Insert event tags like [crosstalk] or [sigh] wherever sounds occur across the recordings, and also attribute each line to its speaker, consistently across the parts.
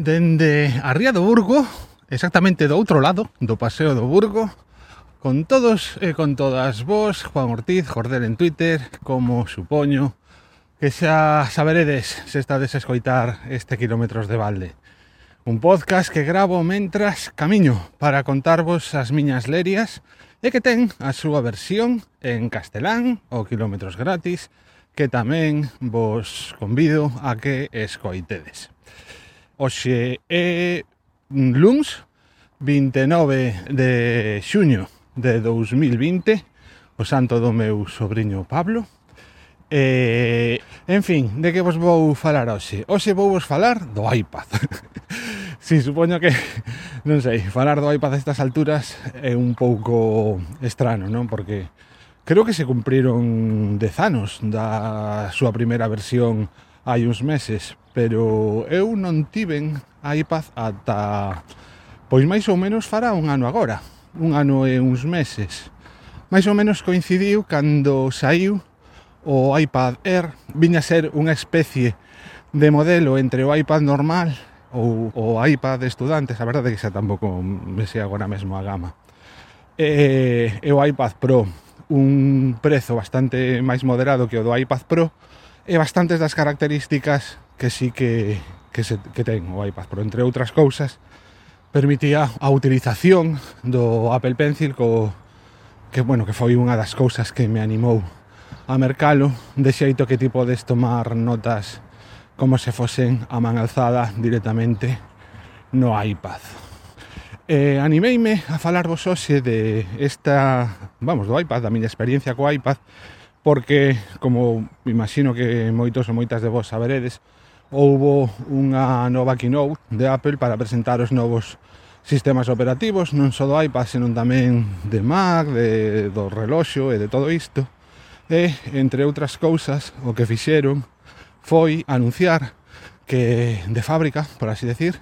Speaker 1: dende a Ría do Burgo, exactamente do outro lado do Paseo do Burgo, con todos e con todas vos, Juan Ortiz, Jordel en Twitter, como supoño que xa saberedes se estades a escoitar este Kilómetros de Balde. Un podcast que gravo mentras camiño para contarvos as miñas lerias e que ten a súa versión en castelán ou Kilómetros Gratis, que tamén vos convido a que escoitedes. Oxe é luns 29 de xuño de 2020 o santo do meu sobrinho Pablo e, en fin, de que vos vou falar hoxe? Hoxe vou vos falar do iPad [laughs] Si, sí, supoño que, non sei, falar do iPad a estas alturas é un pouco estrano, non? Porque creo que se cumpriron dez anos da súa primeira versión hai uns meses, pero eu non tiven a iPad ata pois máis ou menos fará un ano agora, un ano e uns meses. Máis ou menos coincidiu cando saiu o iPad Air, viña a ser unha especie de modelo entre o iPad normal ou o iPad de estudantes, a verdade é que xa tampouco me sei agora mesmo a gama. E, e o iPad Pro, un prezo bastante máis moderado que o do iPad Pro, e bastantes das características que sí que, que, se, que ten o iPad, pero entre outras cousas permitía a utilización do Apple Pencil co, que, bueno, que foi unha das cousas que me animou a mercalo de xeito que ti podes tomar notas como se fosen a man alzada directamente no iPad. Eh, animeime a falarvos hoxe de esta, vamos, do iPad, da miña experiencia co iPad, porque, como imagino que moitos ou moitas de vos saberedes, houbo unha nova keynote de Apple para presentar os novos sistemas operativos, non só do iPad, senón tamén de Mac, de, do reloxo e de todo isto. E, entre outras cousas, o que fixeron foi anunciar que de fábrica, por así decir,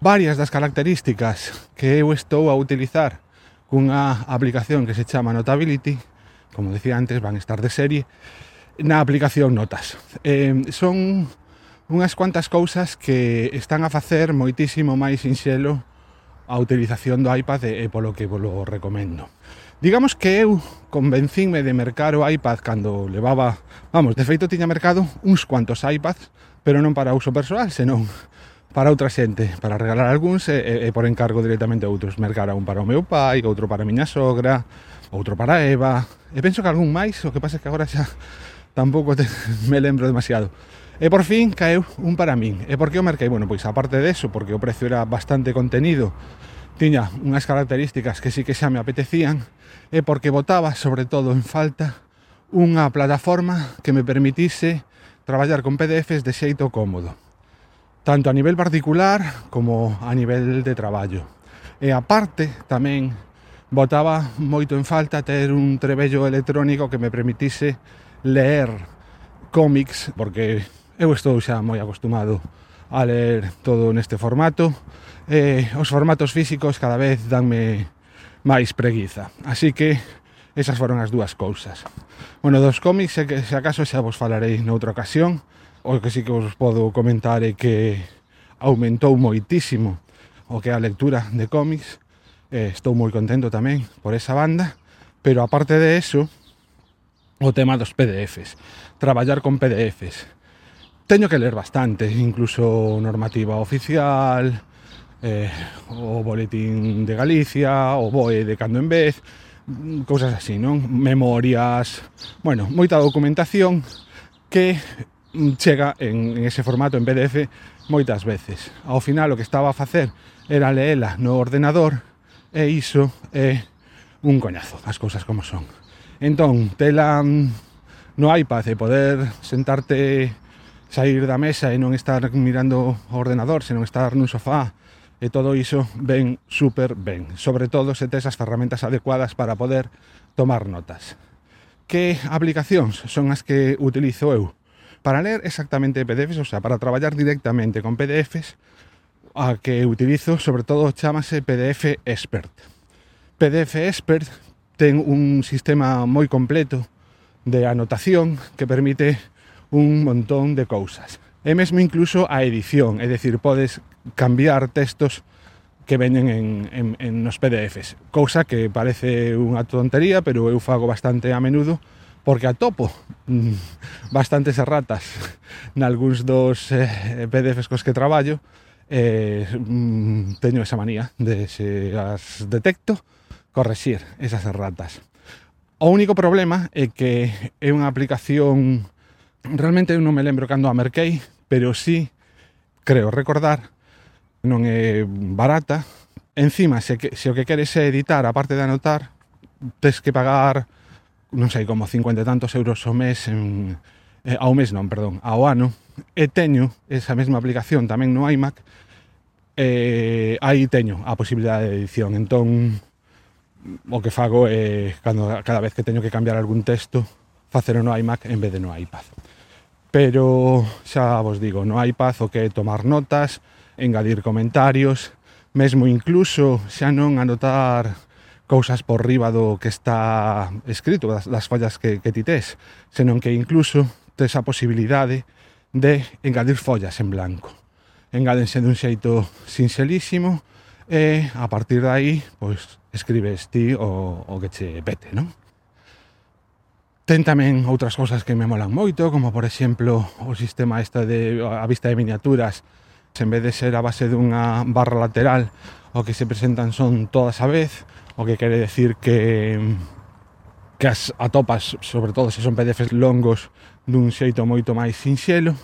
Speaker 1: varias das características que eu estou a utilizar cunha aplicación que se chama Notability como decía antes, van estar de serie na aplicación Notas. Eh, son unhas cuantas cousas que están a facer moitísimo máis sinxelo a utilización do iPad e, e polo que volo recomendo. Digamos que eu convencínme de mercar o iPad cando levaba, vamos, de feito tiña mercado uns cuantos iPads, pero non para uso persoal, senón para outra xente, para regalar algúns e, e, e por encargo directamente a outros. Mercar un para o meu pai, outro para a miña sogra, outro para Eva, e penso que algún máis, o que pasa é que agora xa tampouco te, [laughs] me lembro demasiado. E por fin caeu un para min. E por que o merquei? Bueno, pois aparte de eso, porque o precio era bastante contenido, tiña unhas características que sí que xa me apetecían, e porque botaba, sobre todo en falta, unha plataforma que me permitise traballar con PDFs de xeito cómodo, tanto a nivel particular como a nivel de traballo. E aparte, tamén botaba moito en falta ter un trebello electrónico que me permitise ler cómics, porque eu estou xa moi acostumado a ler todo neste formato. Eh, os formatos físicos cada vez danme máis preguiza. Así que esas foron as dúas cousas. Bueno, dos cómics, se, se acaso xa vos falarei noutra ocasión, o que sí que vos podo comentar é que aumentou moitísimo o que é a lectura de cómics, eh, estou moi contento tamén por esa banda, pero aparte de eso, o tema dos PDFs, traballar con PDFs. Teño que ler bastante, incluso normativa oficial, eh, o boletín de Galicia, o BOE de cando en vez, cousas así, non? Memorias, bueno, moita documentación que chega en, en ese formato en PDF moitas veces. Ao final o que estaba a facer era leela no ordenador E iso é un coñazo, as cousas como son. Entón, tela mm, no iPad e poder sentarte sair da mesa e non estar mirando o ordenador, senón estar nun sofá e todo iso ben super ben. Sobre todo se tes as ferramentas adecuadas para poder tomar notas. Que aplicacións son as que utilizo eu? Para ler exactamente PDFs, o sea, para traballar directamente con PDFs, a que utilizo, sobre todo chamase PDF Expert. PDF Expert ten un sistema moi completo de anotación que permite un montón de cousas. E mesmo incluso a edición, é dicir, podes cambiar textos que veñen en, en, en nos PDFs. Cousa que parece unha tontería, pero eu fago bastante a menudo, porque atopo mm, bastantes erratas nalgúns dos eh, PDFs cos que traballo, eh, mm, teño esa manía de se as detecto correxir esas ratas. O único problema é que é unha aplicación realmente eu non me lembro cando a merquei, pero sí creo recordar non é barata. Encima, se, que, se o que queres é editar, aparte de anotar, tes que pagar non sei, como 50 e tantos euros o mes en, eh, ao mes non, perdón, ao ano, e teño esa mesma aplicación tamén no iMac, eh, aí teño a posibilidade de edición. Entón, o que fago é, cando, cada vez que teño que cambiar algún texto, facelo no iMac en vez de no iPad. Pero xa vos digo, no iPad o que é tomar notas, engadir comentarios, mesmo incluso xa non anotar cousas por riba do que está escrito, das, das fallas que, que ti tes, senón que incluso tes a posibilidade de engadir follas en blanco. Engádense dun xeito sinxelísimo e a partir de aí pois, escribes ti o, o que che pete, non? Ten tamén outras cousas que me molan moito, como por exemplo o sistema esta de a vista de miniaturas, en vez de ser a base dunha barra lateral, o que se presentan son todas a vez, o que quere decir que que as atopas, sobre todo se son PDFs longos, dun xeito moito máis sinxelo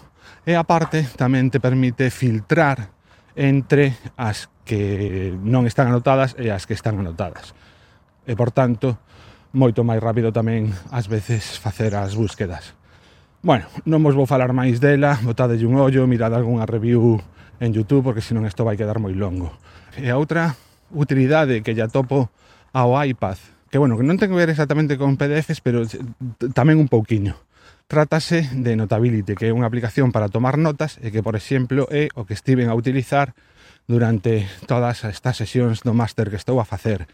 Speaker 1: e aparte tamén te permite filtrar entre as que non están anotadas e as que están anotadas. E por tanto, moito máis rápido tamén ás veces facer as búsquedas. Bueno, non vos vou falar máis dela, botadelle un ollo, mirad algunha review en Youtube, porque senón isto vai quedar moi longo. E a outra utilidade que ya topo ao iPad, que bueno, que non ten que ver exactamente con PDFs, pero tamén un pouquiño, Trátase de Notability, que é unha aplicación para tomar notas e que, por exemplo, é o que estiven a utilizar durante todas estas sesións do máster que estou a facer.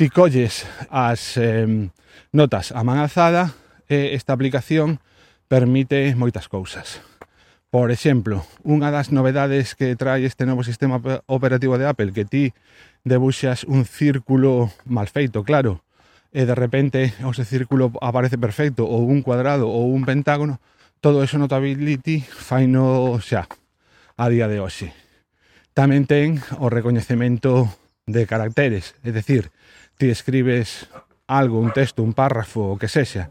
Speaker 1: Ti colles as eh, notas a man alzada e esta aplicación permite moitas cousas. Por exemplo, unha das novedades que trae este novo sistema operativo de Apple, que ti debuxas un círculo mal feito, claro, e de repente ese círculo aparece perfecto, ou un cuadrado, ou un pentágono, todo eso notability fai no xa a día de hoxe. Tamén ten o recoñecemento de caracteres, é dicir, ti escribes algo, un texto, un párrafo, o que sexa,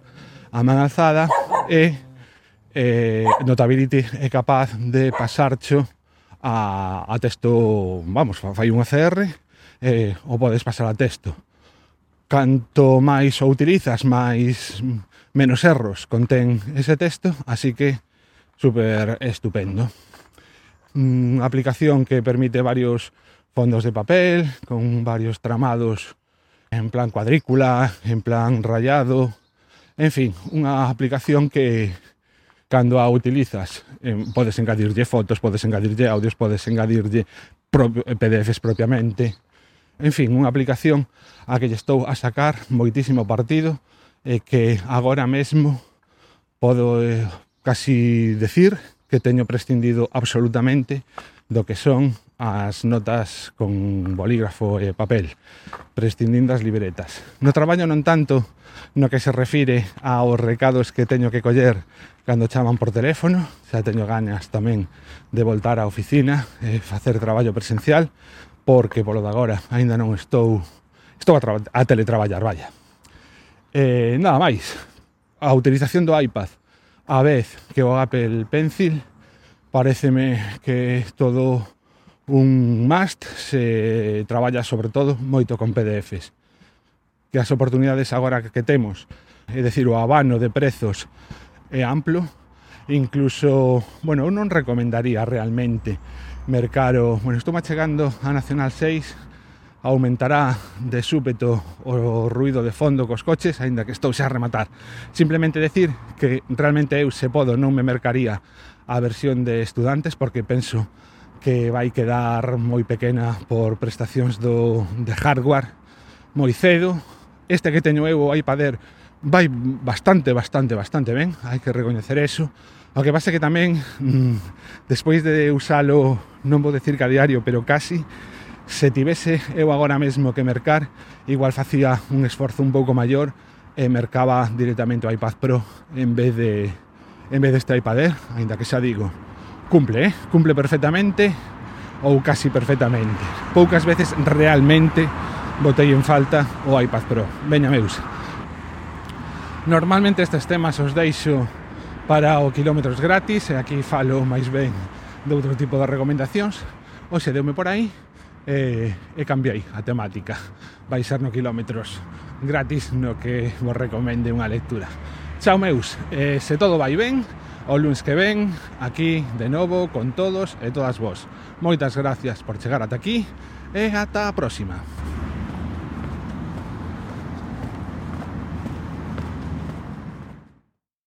Speaker 1: a man alzada e eh, Notability é capaz de pasarcho a, a texto, vamos, fai un ACR eh, o podes pasar a texto canto máis o utilizas, máis menos erros contén ese texto, así que super estupendo. Unha aplicación que permite varios fondos de papel, con varios tramados en plan cuadrícula, en plan rayado, en fin, unha aplicación que cando a utilizas eh, podes engadirlle fotos, podes engadirlle audios, podes engadirlle pro PDFs propiamente, En fin, unha aplicación a que lle estou a sacar moitísimo partido e que agora mesmo podo eh, casi decir que teño prescindido absolutamente do que son as notas con bolígrafo e papel, prescindindo as libretas. No traballo non tanto no que se refire aos recados que teño que coller cando chaman por teléfono, xa teño ganas tamén de voltar á oficina e facer traballo presencial, porque polo de agora aínda non estou estou a, a teletraballar, vaya. Eh, nada máis. A utilización do iPad a vez que o Apple Pencil pareceme que é todo un must se traballa sobre todo moito con PDFs que as oportunidades agora que temos é dicir, o abano de prezos é amplo incluso, bueno, eu non recomendaría realmente mercaro. Bueno, estou chegando a Nacional 6 aumentará de súpeto o ruido de fondo cos coches, aínda que estou xa a rematar. Simplemente decir que realmente eu se podo non me mercaría a versión de estudantes porque penso que vai quedar moi pequena por prestacións do, de hardware moi cedo. Este que teño eu o iPad Air vai bastante, bastante, bastante ben, hai que recoñecer eso. O que pasa que tamén, mm, despois de usalo, non vou decir que a diario, pero casi, se tivese eu agora mesmo que mercar, igual facía un esforzo un pouco maior e mercaba directamente o iPad Pro en vez de en vez deste iPad Air, aínda que xa digo, cumple, eh? cumple perfectamente ou casi perfectamente. Poucas veces realmente botei en falta o iPad Pro. Veña meus, Normalmente estes temas os deixo para o kilómetros gratis e aquí falo máis ben de outro tipo de recomendacións. Oxe, deume por aí e, e cambiei a temática. Vai ser no kilómetros gratis no que vos recomende unha lectura. Chao meus, e, se todo vai ben, o lunes que ven, aquí de novo con todos e todas vos. Moitas gracias por chegar ata aquí e ata a próxima.